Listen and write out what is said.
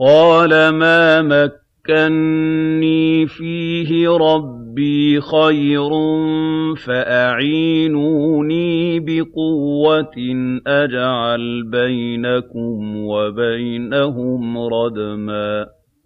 قَالَ مَا مَكَّنِّي فِيهِ رَبِّي خَيْرٌ فَأَعِينُونِي بِقُوَّةٍ أَجْعَلْ بَيْنَكُمْ وَبَيْنَهُمْ رَدْمًا